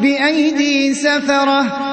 بِأَيْدِي سَفَرَةٍ